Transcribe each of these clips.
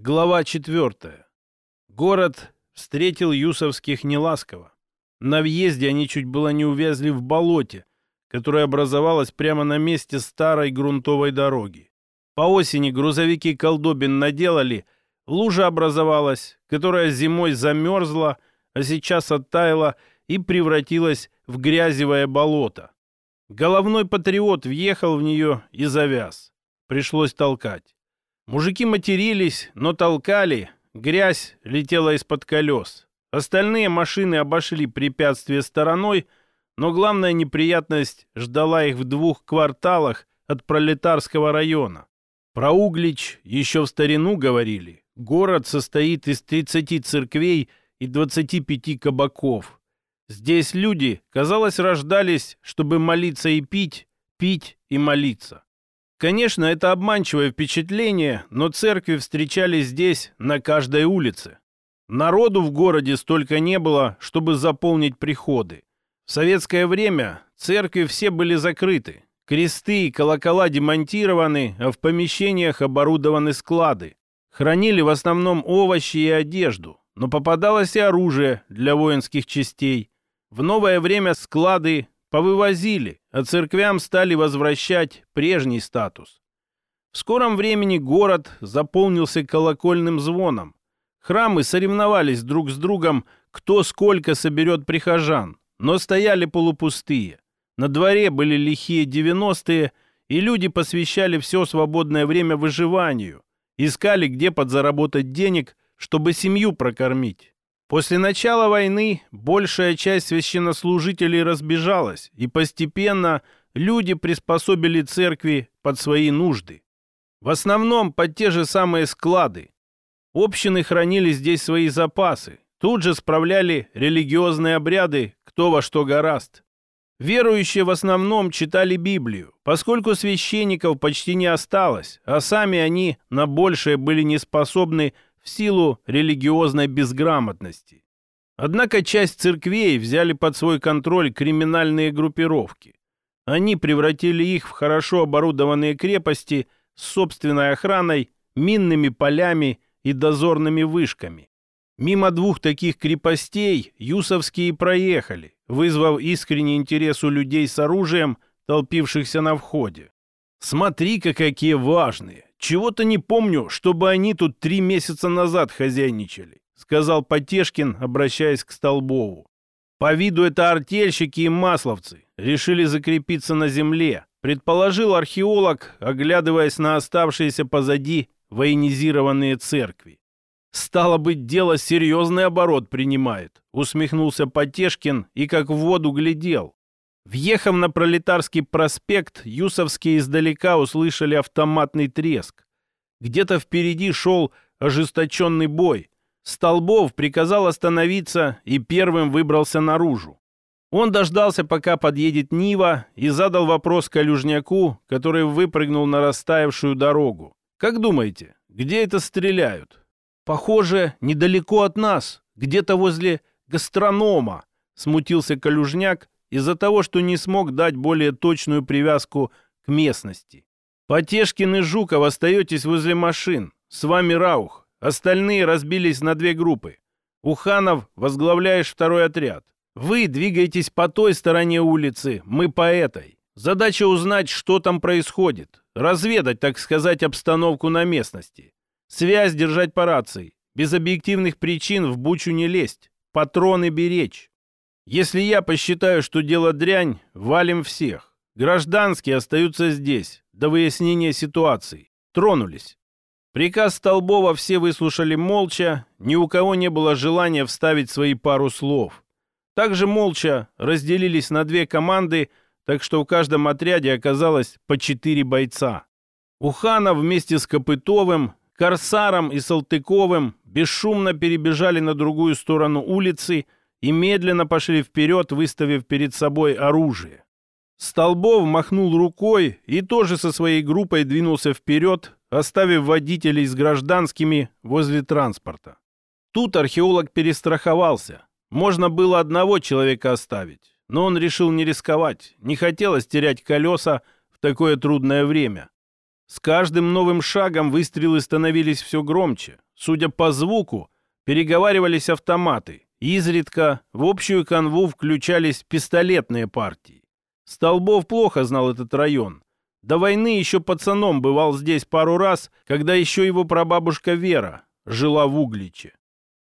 Глава четвертая. Город встретил Юсовских неласково. На въезде они чуть было не увязли в болоте, которое образовалось прямо на месте старой грунтовой дороги. По осени грузовики колдобин наделали, лужа образовалась, которая зимой замерзла, а сейчас оттаяла и превратилась в грязевое болото. Головной патриот въехал в нее и завяз. Пришлось толкать. Мужики матерились, но толкали. Грязь летела из-под колес. Остальные машины обошли препятствие стороной, но главная неприятность ждала их в двух кварталах от пролетарского района. Про Углич еще в старину говорили. Город состоит из 30 церквей и 25 кабаков. Здесь люди, казалось, рождались, чтобы молиться и пить, пить и молиться. Конечно, это обманчивое впечатление, но церкви встречались здесь на каждой улице. Народу в городе столько не было, чтобы заполнить приходы. В советское время церкви все были закрыты. Кресты и колокола демонтированы, а в помещениях оборудованы склады. Хранили в основном овощи и одежду, но попадалось и оружие для воинских частей. В новое время склады повывозили, а церквям стали возвращать прежний статус. В скором времени город заполнился колокольным звоном. Храмы соревновались друг с другом, кто сколько соберет прихожан, но стояли полупустые. На дворе были лихие девяностые, и люди посвящали все свободное время выживанию, искали, где подзаработать денег, чтобы семью прокормить. После начала войны большая часть священнослужителей разбежалась, и постепенно люди приспособили церкви под свои нужды. В основном под те же самые склады. Общины хранили здесь свои запасы, тут же справляли религиозные обряды, кто во что гораст. Верующие в основном читали Библию, поскольку священников почти не осталось, а сами они на большее были не способны в силу религиозной безграмотности. Однако часть церквей взяли под свой контроль криминальные группировки. Они превратили их в хорошо оборудованные крепости с собственной охраной, минными полями и дозорными вышками. Мимо двух таких крепостей юсовские проехали, вызвав искренний интерес у людей с оружием, толпившихся на входе. «Смотри-ка, какие важные! Чего-то не помню, чтобы они тут три месяца назад хозяйничали», сказал Потешкин, обращаясь к Столбову. По виду это артельщики и масловцы. Решили закрепиться на земле, предположил археолог, оглядываясь на оставшиеся позади военизированные церкви. «Стало быть, дело серьезный оборот принимает», усмехнулся Потешкин и как в воду глядел. Въехав на Пролетарский проспект, Юсовские издалека услышали автоматный треск. Где-то впереди шел ожесточенный бой. Столбов приказал остановиться и первым выбрался наружу. Он дождался, пока подъедет Нива, и задал вопрос Калюжняку, который выпрыгнул на растаявшую дорогу. «Как думаете, где это стреляют?» «Похоже, недалеко от нас, где-то возле гастронома», смутился Калюжняк из-за того, что не смог дать более точную привязку к местности. Потешкин и Жуков остаетесь возле машин. С вами Раух. Остальные разбились на две группы. Уханов, возглавляешь второй отряд. Вы двигаетесь по той стороне улицы, мы по этой. Задача узнать, что там происходит. Разведать, так сказать, обстановку на местности. Связь держать по рации. Без объективных причин в бучу не лезть. Патроны беречь. Если я посчитаю, что дело дрянь, валим всех. Гражданские остаются здесь, до выяснения ситуации. Тронулись. Приказ Столбова все выслушали молча, ни у кого не было желания вставить свои пару слов. Также молча разделились на две команды, так что в каждом отряде оказалось по четыре бойца. Уханов вместе с Копытовым, Корсаром и Салтыковым бесшумно перебежали на другую сторону улицы – и медленно пошли вперед, выставив перед собой оружие. Столбов махнул рукой и тоже со своей группой двинулся вперед, оставив водителей с гражданскими возле транспорта. Тут археолог перестраховался. Можно было одного человека оставить, но он решил не рисковать, не хотелось терять колеса в такое трудное время. С каждым новым шагом выстрелы становились все громче. судя по звуку, переговаривались автоматы. Изредка в общую канву включались пистолетные партии. Столбов плохо знал этот район. До войны еще пацаном бывал здесь пару раз, когда еще его прабабушка Вера жила в Угличе.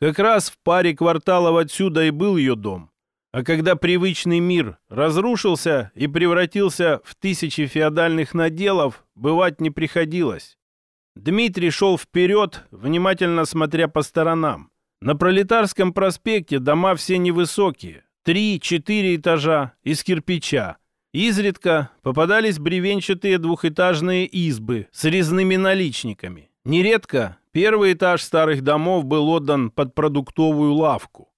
Как раз в паре кварталов отсюда и был ее дом. А когда привычный мир разрушился и превратился в тысячи феодальных наделов, бывать не приходилось. Дмитрий шел вперед, внимательно смотря по сторонам. На Пролетарском проспекте дома все невысокие, три-четыре этажа из кирпича. Изредка попадались бревенчатые двухэтажные избы с резными наличниками. Нередко первый этаж старых домов был отдан под продуктовую лавку.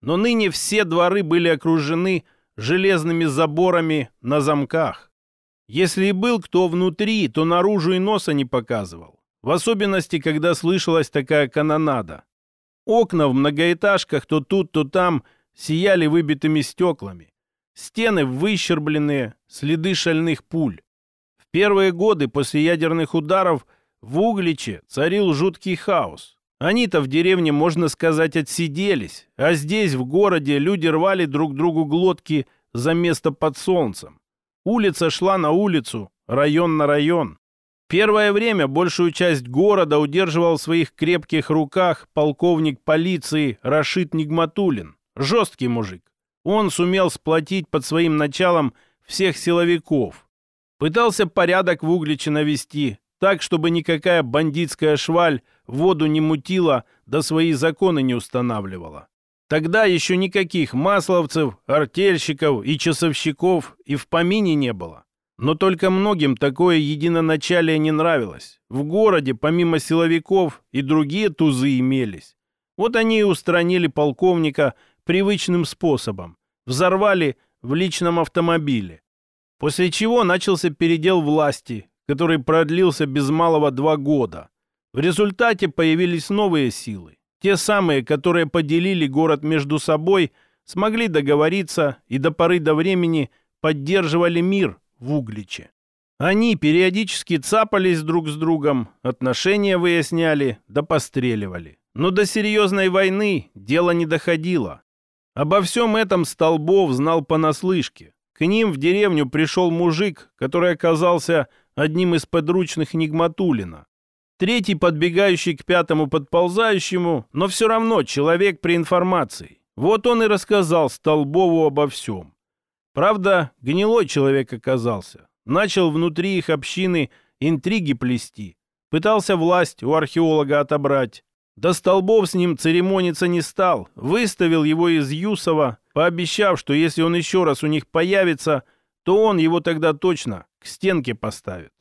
Но ныне все дворы были окружены железными заборами на замках. Если и был кто внутри, то наружу и носа не показывал. В особенности, когда слышалась такая канонада. Окна в многоэтажках то тут, то там сияли выбитыми стеклами. Стены выщербленные, следы шальных пуль. В первые годы после ядерных ударов в Угличе царил жуткий хаос. Они-то в деревне, можно сказать, отсиделись, а здесь, в городе, люди рвали друг другу глотки за место под солнцем. Улица шла на улицу, район на район. Первое время большую часть города удерживал в своих крепких руках полковник полиции Рашид Нигматулин. Жесткий мужик. Он сумел сплотить под своим началом всех силовиков. Пытался порядок в Угличе навести, так, чтобы никакая бандитская шваль воду не мутила, да свои законы не устанавливала. Тогда еще никаких масловцев, артельщиков и часовщиков и в помине не было. Но только многим такое единоначалие не нравилось. В городе, помимо силовиков, и другие тузы имелись. Вот они и устранили полковника привычным способом. Взорвали в личном автомобиле. После чего начался передел власти, который продлился без малого два года. В результате появились новые силы. Те самые, которые поделили город между собой, смогли договориться и до поры до времени поддерживали мир в Угличе. Они периодически цапались друг с другом, отношения выясняли, да постреливали. Но до серьезной войны дело не доходило. Обо всем этом Столбов знал понаслышке. К ним в деревню пришел мужик, который оказался одним из подручных Нигматулина. Третий, подбегающий к пятому подползающему, но все равно человек при информации. Вот он и рассказал Столбову обо всем. Правда, гнилой человек оказался. Начал внутри их общины интриги плести. Пытался власть у археолога отобрать. До столбов с ним церемониться не стал. Выставил его из Юсова, пообещав, что если он еще раз у них появится, то он его тогда точно к стенке поставит.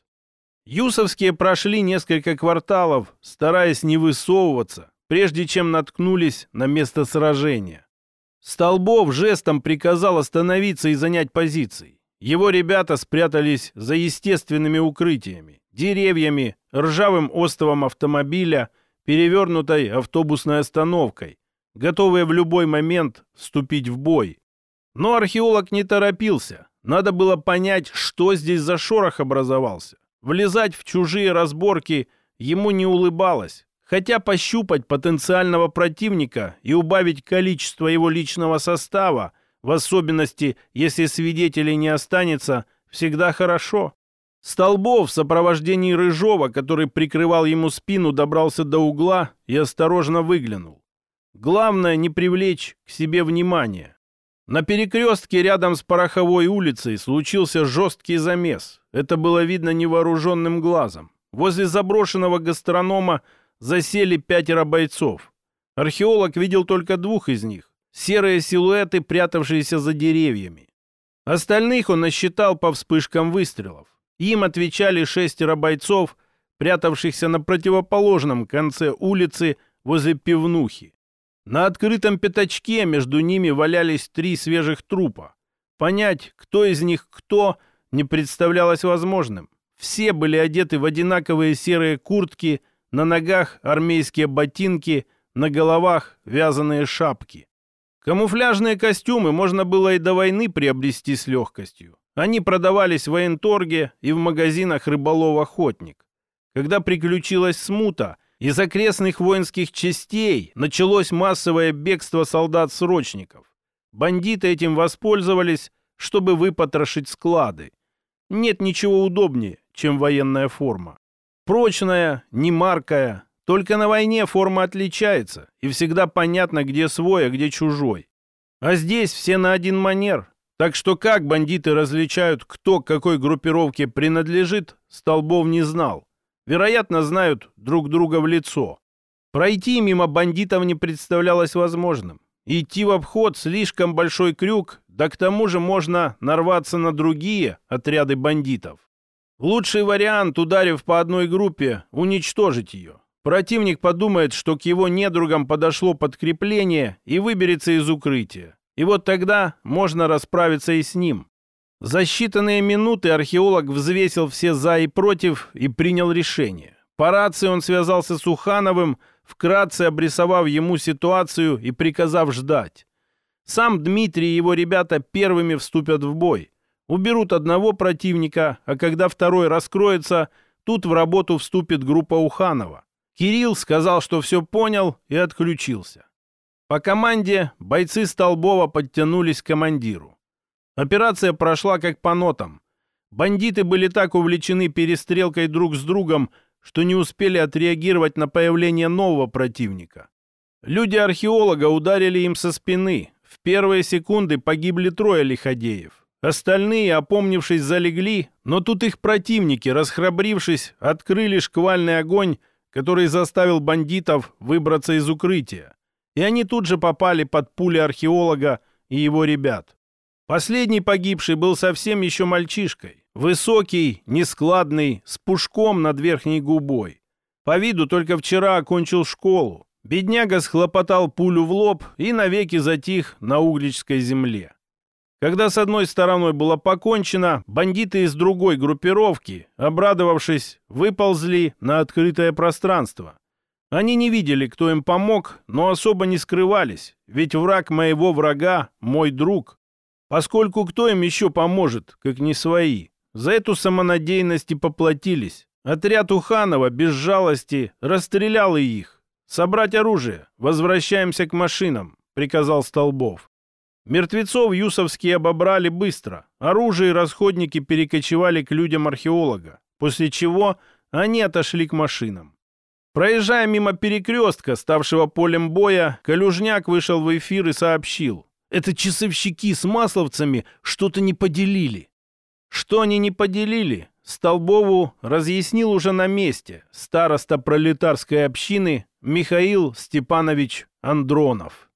Юсовские прошли несколько кварталов, стараясь не высовываться, прежде чем наткнулись на место сражения. Столбов жестом приказал остановиться и занять позиции. Его ребята спрятались за естественными укрытиями, деревьями, ржавым остовом автомобиля, перевернутой автобусной остановкой, готовые в любой момент вступить в бой. Но археолог не торопился. Надо было понять, что здесь за шорох образовался. Влезать в чужие разборки ему не улыбалось. Хотя пощупать потенциального противника и убавить количество его личного состава, в особенности, если свидетелей не останется, всегда хорошо. Столбов в сопровождении Рыжова, который прикрывал ему спину, добрался до угла и осторожно выглянул. Главное не привлечь к себе внимания. На перекрестке рядом с Пороховой улицей случился жесткий замес. Это было видно невооруженным глазом. Возле заброшенного гастронома засели пятеро бойцов. Археолог видел только двух из них. Серые силуэты, прятавшиеся за деревьями. Остальных он насчитал по вспышкам выстрелов. Им отвечали шестеро бойцов, прятавшихся на противоположном конце улицы возле пивнухи. На открытом пятачке между ними валялись три свежих трупа. Понять, кто из них кто, не представлялось возможным. Все были одеты в одинаковые серые куртки – на ногах армейские ботинки, на головах вязаные шапки. Камуфляжные костюмы можно было и до войны приобрести с легкостью. Они продавались в военторге и в магазинах рыболов-охотник. Когда приключилась смута, Из окрестных воинских частей началось массовое бегство солдат-срочников. Бандиты этим воспользовались, чтобы выпотрошить склады. Нет ничего удобнее, чем военная форма. Прочная, не маркая, только на войне форма отличается, и всегда понятно, где свой, а где чужой. А здесь все на один манер. Так что как бандиты различают, кто к какой группировке принадлежит, Столбов не знал. Вероятно, знают друг друга в лицо. Пройти мимо бандитов не представлялось возможным. Идти в обход слишком большой крюк, да к тому же можно нарваться на другие отряды бандитов. Лучший вариант, ударив по одной группе, уничтожить ее. Противник подумает, что к его недругам подошло подкрепление и выберется из укрытия. И вот тогда можно расправиться и с ним. За считанные минуты археолог взвесил все «за» и «против» и принял решение. По рации он связался с Ухановым, вкратце обрисовав ему ситуацию и приказав ждать. Сам Дмитрий и его ребята первыми вступят в бой. Уберут одного противника, а когда второй раскроется, тут в работу вступит группа Уханова. Кирилл сказал, что все понял и отключился. По команде бойцы Столбова подтянулись к командиру. Операция прошла как по нотам. Бандиты были так увлечены перестрелкой друг с другом, что не успели отреагировать на появление нового противника. Люди археолога ударили им со спины. В первые секунды погибли трое лиходеев. Остальные, опомнившись, залегли, но тут их противники, расхрабрившись, открыли шквальный огонь который заставил бандитов выбраться из укрытия. И они тут же попали под пули археолога и его ребят. Последний погибший был совсем еще мальчишкой. Высокий, нескладный, с пушком над верхней губой. По виду только вчера окончил школу. Бедняга схлопотал пулю в лоб и навеки затих на угличской земле. Когда с одной стороной было покончено, бандиты из другой группировки, обрадовавшись, выползли на открытое пространство. Они не видели, кто им помог, но особо не скрывались, ведь враг моего врага — мой друг. Поскольку кто им еще поможет, как не свои? За эту самонадеянность и поплатились. Отряд Уханова без жалости расстрелял и их. «Собрать оружие. Возвращаемся к машинам», — приказал Столбов. Мертвецов юсовские обобрали быстро. Оружие и расходники перекочевали к людям археолога, после чего они отошли к машинам. Проезжая мимо перекрестка, ставшего полем боя, Калюжняк вышел в эфир и сообщил. «Это часовщики с масловцами что-то не поделили». Что они не поделили, Столбову разъяснил уже на месте староста пролетарской общины Михаил Степанович Андронов.